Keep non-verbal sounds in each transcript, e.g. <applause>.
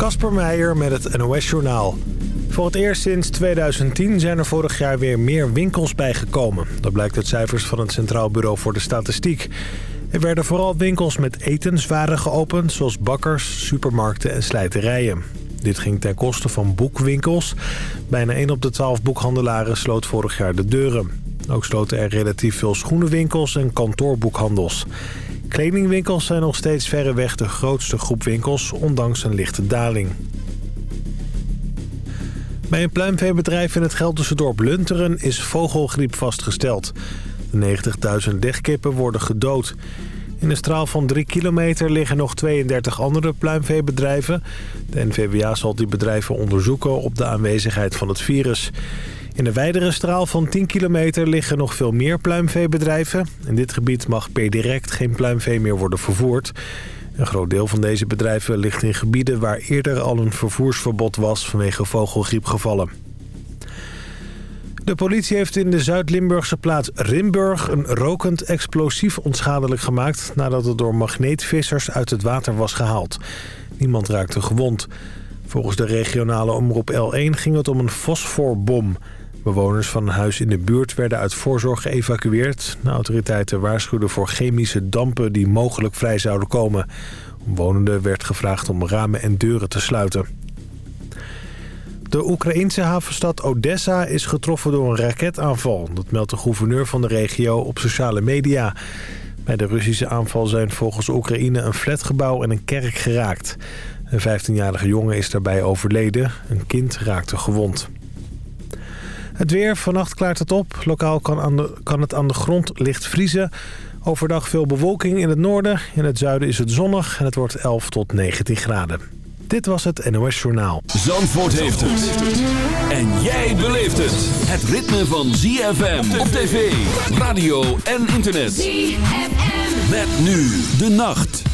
Kasper Meijer met het NOS-journaal. Voor het eerst sinds 2010 zijn er vorig jaar weer meer winkels bijgekomen. Dat blijkt uit cijfers van het Centraal Bureau voor de Statistiek. Er werden vooral winkels met etenswaren geopend... zoals bakkers, supermarkten en slijterijen. Dit ging ten koste van boekwinkels. Bijna 1 op de 12 boekhandelaren sloot vorig jaar de deuren. Ook sloten er relatief veel schoenenwinkels en kantoorboekhandels. Kledingwinkels zijn nog steeds verreweg de grootste groep winkels, ondanks een lichte daling. Bij een pluimveebedrijf in het Gelderse dorp Lunteren is vogelgriep vastgesteld. De 90.000 legkippen worden gedood. In een straal van 3 kilometer liggen nog 32 andere pluimveebedrijven. De NVWA zal die bedrijven onderzoeken op de aanwezigheid van het virus. In de wijdere straal van 10 kilometer liggen nog veel meer pluimveebedrijven. In dit gebied mag per direct geen pluimvee meer worden vervoerd. Een groot deel van deze bedrijven ligt in gebieden waar eerder al een vervoersverbod was vanwege vogelgriepgevallen. De politie heeft in de Zuid-Limburgse plaats Rimburg een rokend explosief onschadelijk gemaakt... nadat het door magneetvissers uit het water was gehaald. Niemand raakte gewond. Volgens de regionale omroep L1 ging het om een fosforbom. Bewoners van een huis in de buurt werden uit voorzorg geëvacueerd. De autoriteiten waarschuwden voor chemische dampen die mogelijk vrij zouden komen. Omwonenden werd gevraagd om ramen en deuren te sluiten. De Oekraïense havenstad Odessa is getroffen door een raketaanval. Dat meldt de gouverneur van de regio op sociale media. Bij de Russische aanval zijn volgens Oekraïne een flatgebouw en een kerk geraakt. Een 15-jarige jongen is daarbij overleden. Een kind raakte gewond. Het weer, vannacht klaart het op. Lokaal kan, aan de, kan het aan de grond licht vriezen. Overdag veel bewolking in het noorden. In het zuiden is het zonnig en het wordt 11 tot 19 graden. Dit was het NOS Journaal. Zandvoort heeft het. En jij beleeft het. Het ritme van ZFM op tv, radio en internet. ZFM. Met nu de nacht.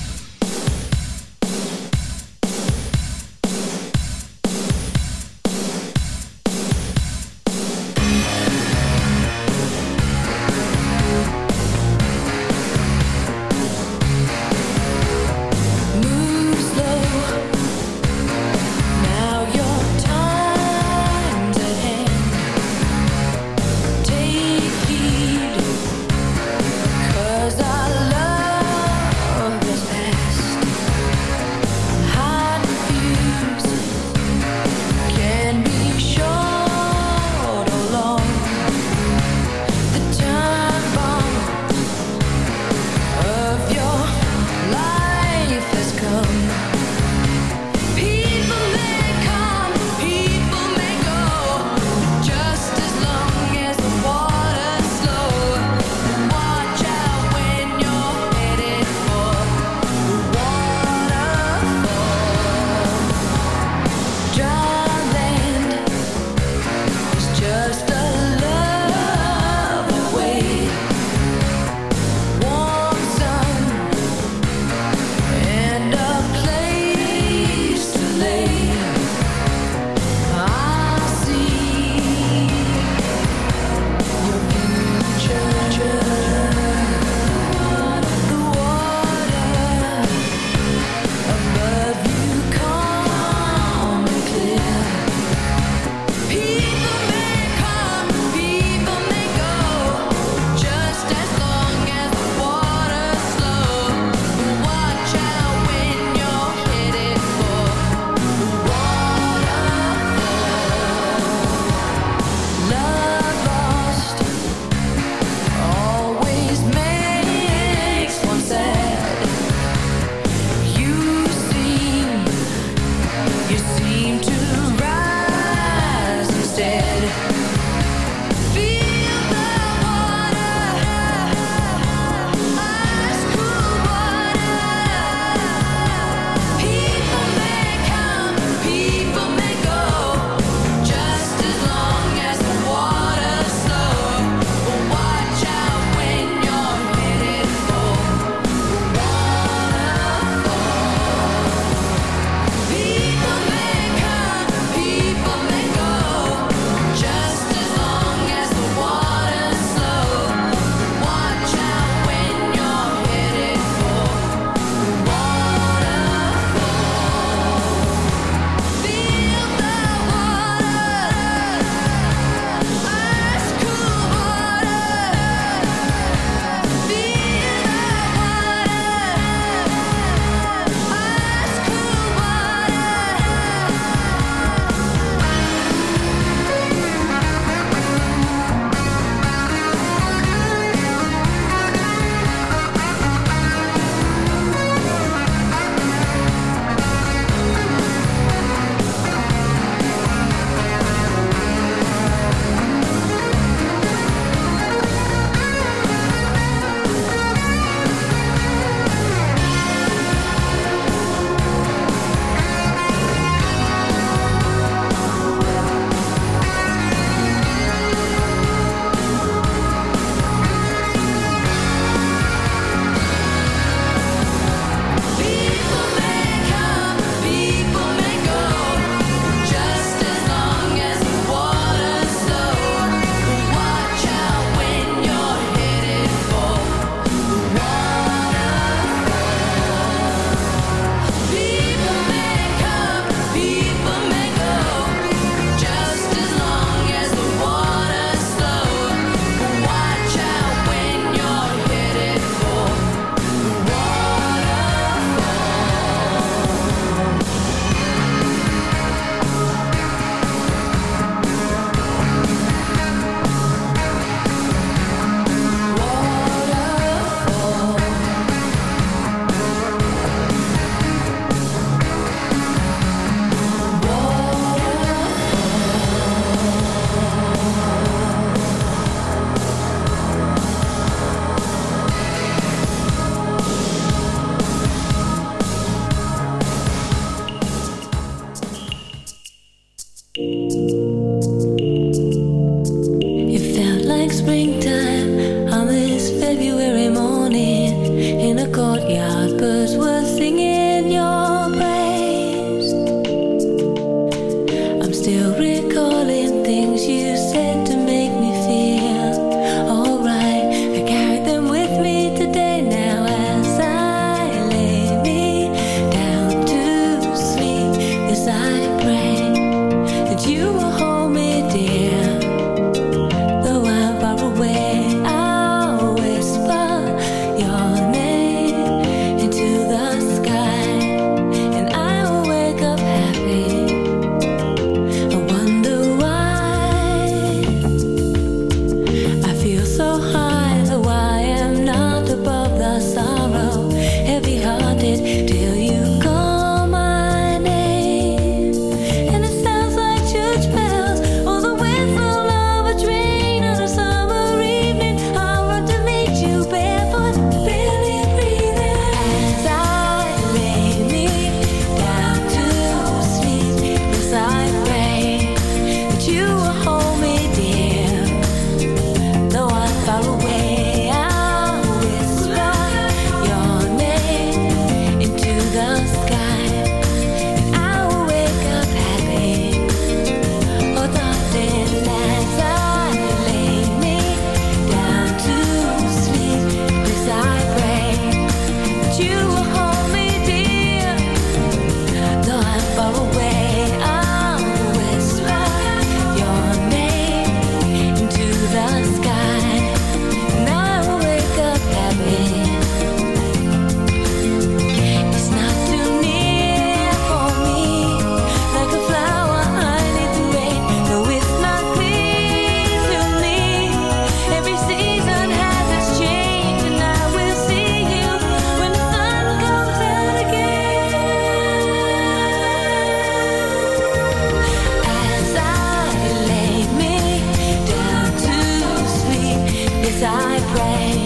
I pray.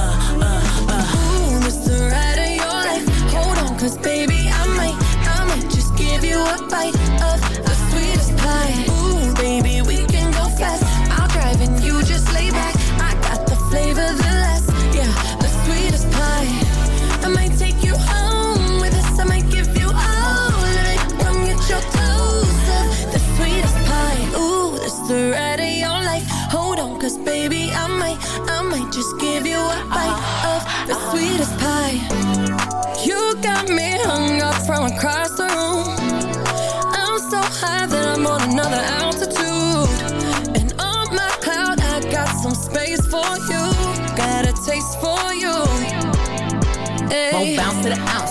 Mr. Ride of your life. Hold on, cause baby, I might, I might just give you a bite of the sweetest pie. Ooh, baby, we can go fast.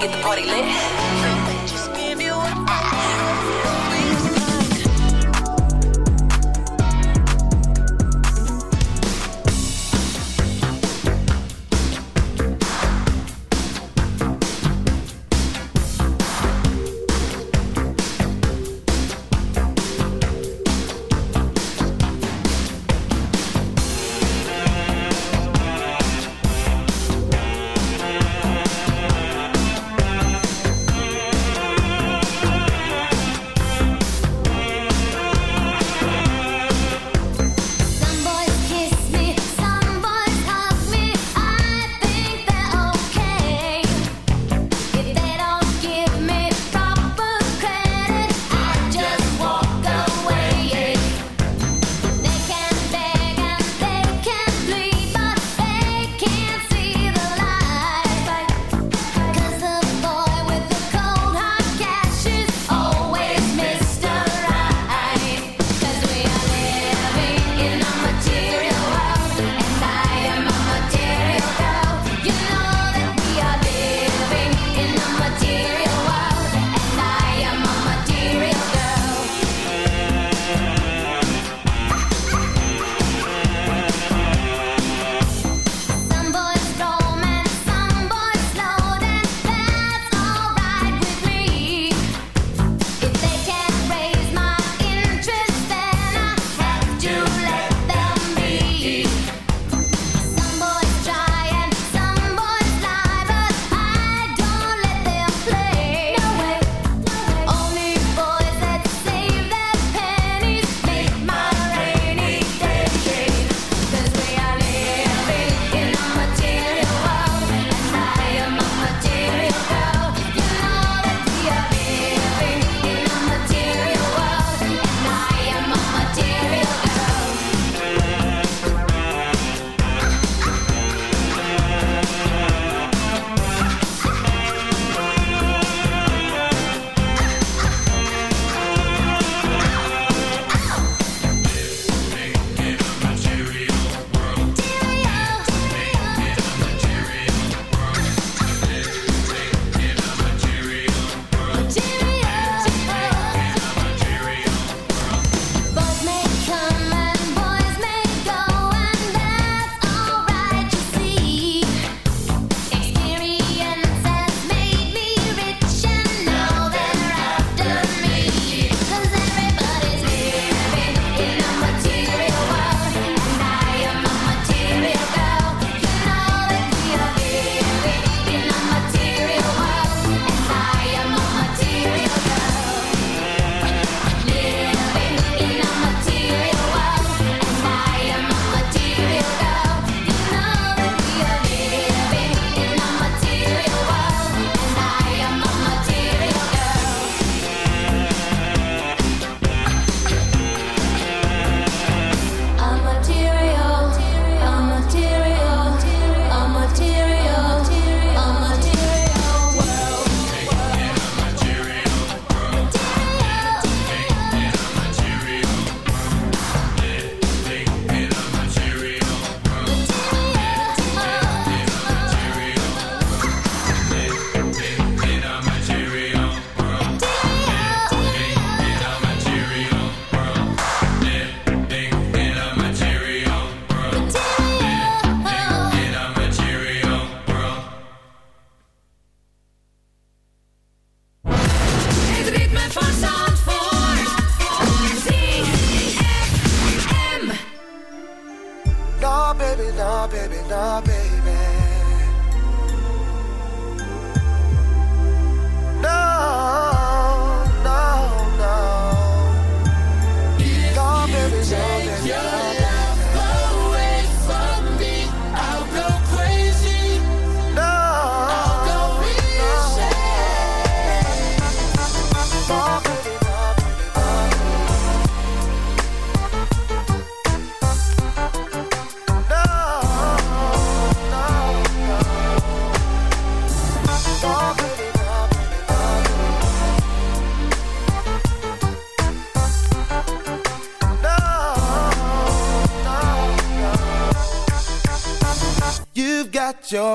Get the party lit.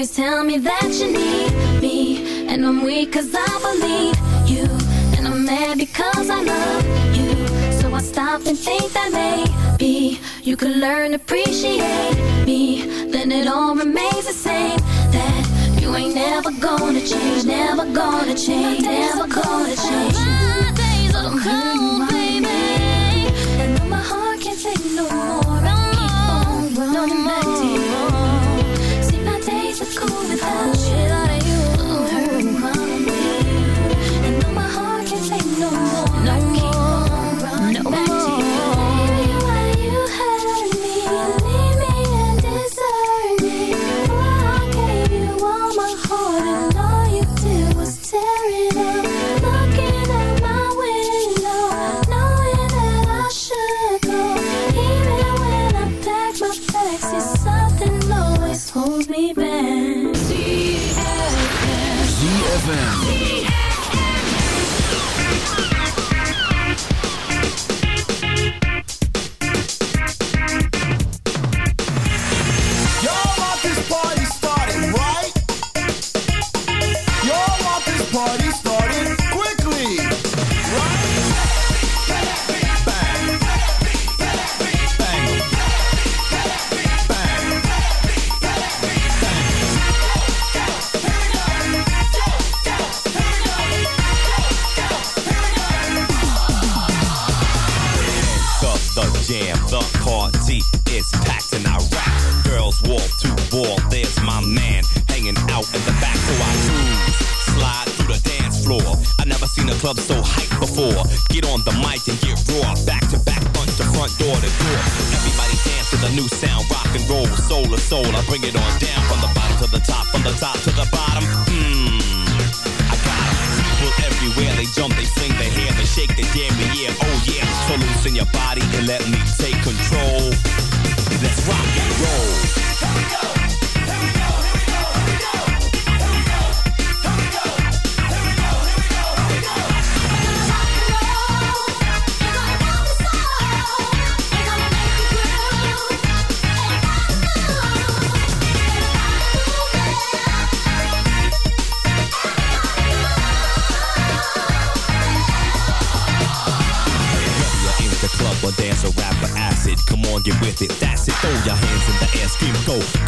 always tell me that you need me And I'm weak cause I believe you And I'm mad because I love you. So I stop and think that maybe You could learn to appreciate me. Then it all remains the same That you ain't never gonna change Never gonna change Never gonna change. My days are cold, baby And my heart can't take no more. I keep on running back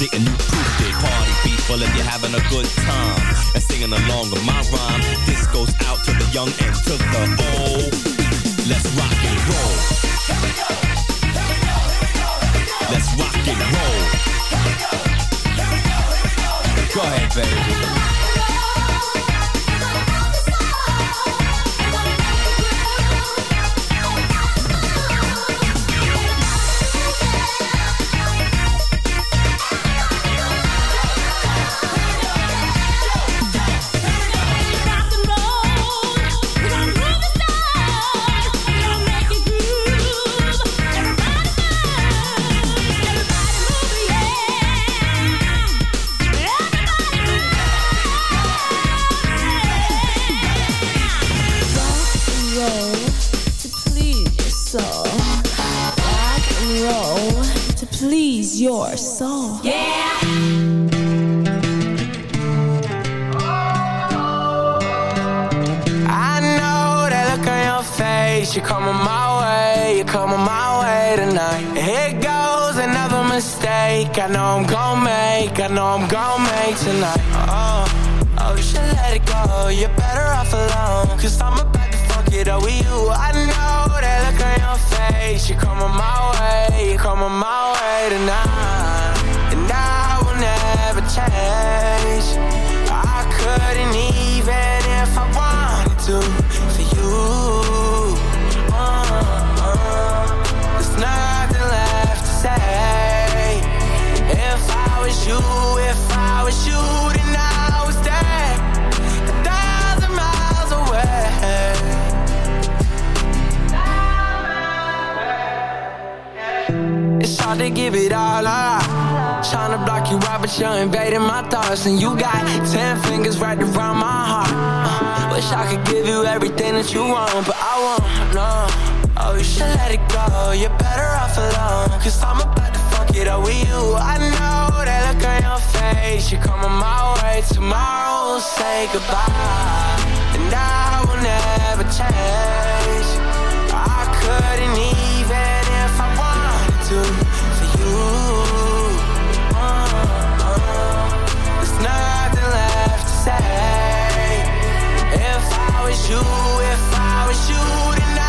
And you proofed it. Party people if you're having a good time and singing along with my rhyme. This goes out to the young and to the old. Let's rock and roll. Let's rock and roll. Go ahead, baby. My tonight. Here goes another mistake. I know I'm gonna make. I know I'm gonna make tonight. Oh, oh, you should let it go. You're better off alone. Cause I'm about to fuck it up with you. I know that look on your face. You're coming my way. You're coming my way tonight. And I will never change. I couldn't even if I wanted to for you. Was you, if I was you, then I would stay a thousand miles away. It's hard to give it all up. Tryna block you out, but you're invading my thoughts. And you got ten fingers right around my heart. Uh, wish I could give you everything that you want, but I won't, no. Oh, you should let it go. You're better off alone. Cause I'm about to it up with you. I know that look on your face. You're coming my way. Tomorrow we'll say goodbye. And I will never change. I couldn't even if I wanted to for you. Uh, uh, there's nothing left to say. If I was you, if I was you, then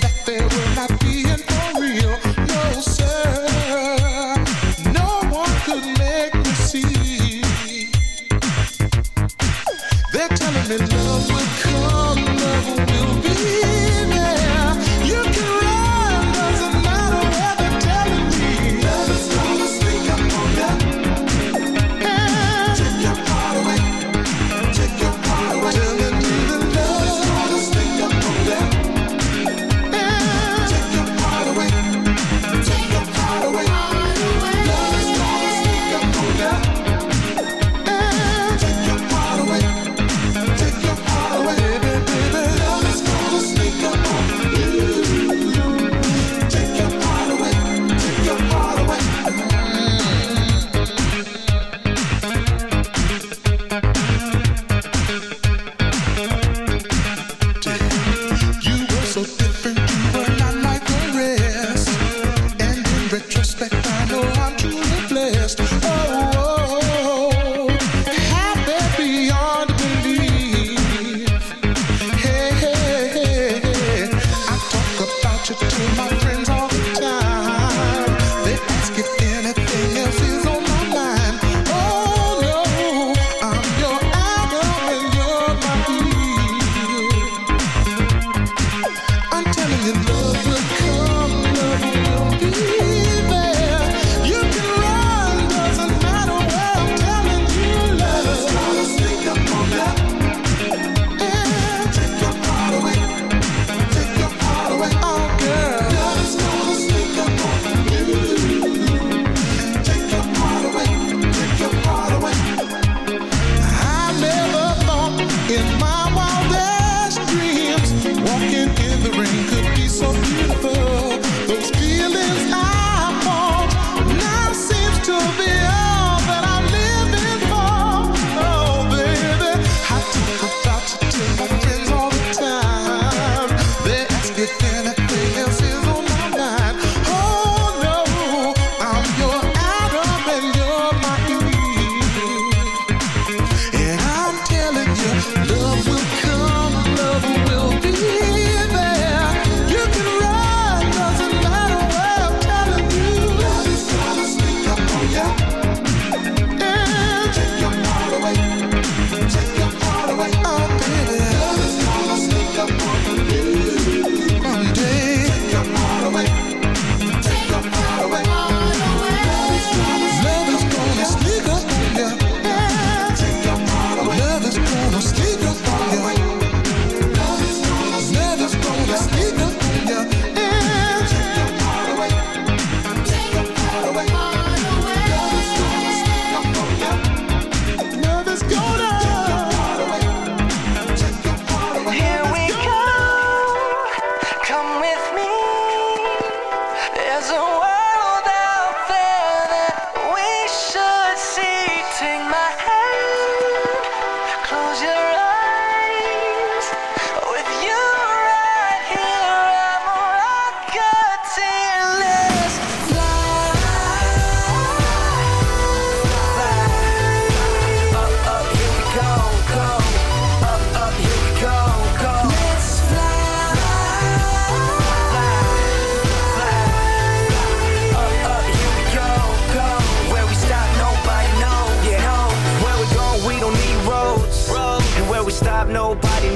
that there will not being for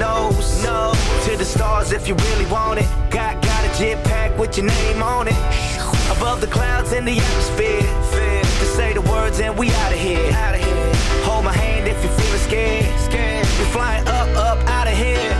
to the stars if you really want it. Got got a jet pack with your name on it. Above the clouds in the atmosphere. Just say the words and we out of here. Hold my hand if you're feeling scared. Scared. We're flying up, up out of here.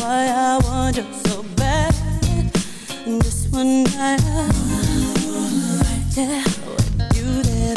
Why I want you so bad. Just one night, there with you there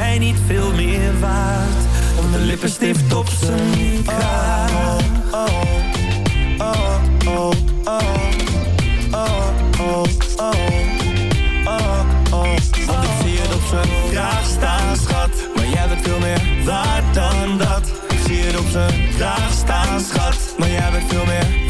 jij niet veel meer waard dan de lippenstift op zijn kraag. Oh, oh, oh, oh, oh, oh, oh, Want ik zie het op zijn kraag staan, schat. Maar jij bent veel meer waard dan dat. Ik zie het op zijn kraag staan, schat. Maar jij bent veel meer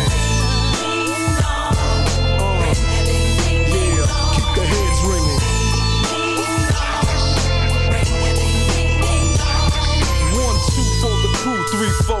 for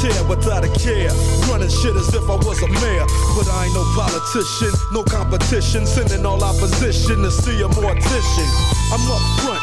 tear without a care. Running shit as if I was a mayor. But I ain't no politician, no competition. Sending all opposition to see a mortician. I'm up front,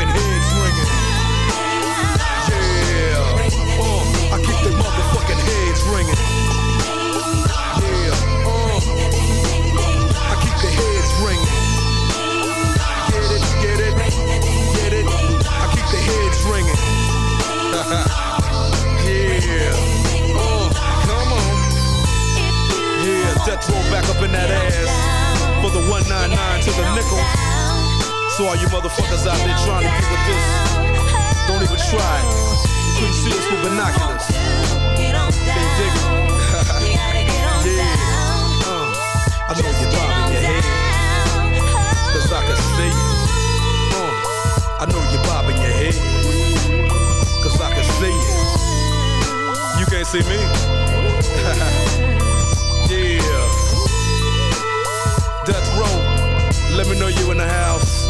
Yeah, uh, I keep they motherfucking heads ringing. Yeah, uh, I keep the heads ringing. Get it, get it, get it. I keep the heads ringing. <laughs> yeah, uh, come on. Yeah, back up in that ass for the 199 to the nickel. So all you motherfuckers out there trying to get with this, don't even try. You couldn't see us with binoculars. They dig it. <laughs> yeah. Uh, I know you're bobbing your head. Cause I can see you. Uh, I know you're bobbing your head. Cause I can see you. You can't see me. <laughs> yeah. Death row. Let me know you in the house.